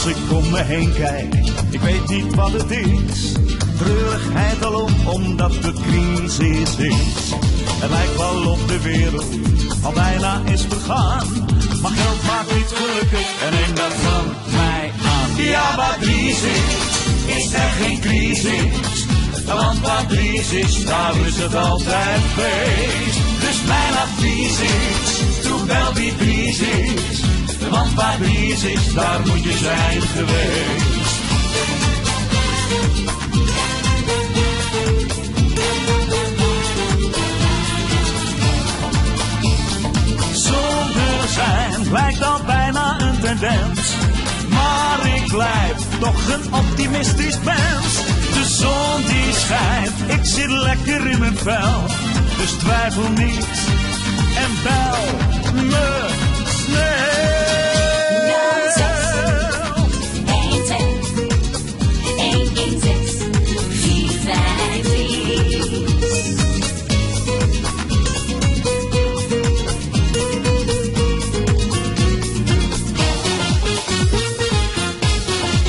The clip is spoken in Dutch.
Als ik om me heen kijk, ik weet niet wat het is. Treurigheid alom, omdat de crisis is. Het lijkt wel op de wereld al bijna is vergaan. Maar geld maakt niet gelukkig en neem dat van mij aan. Ja, maar crisis is er geen crisis. Want waar crisis, daar is het altijd feest. Dus mijn advies is, Want waar crisis, daar moet je zijn geweest. Zonder zijn lijkt al bijna een tendens. Maar ik blijf toch een optimistisch mens. De zon die schijnt, ik zit lekker in mijn vel. Dus twijfel niet en bel.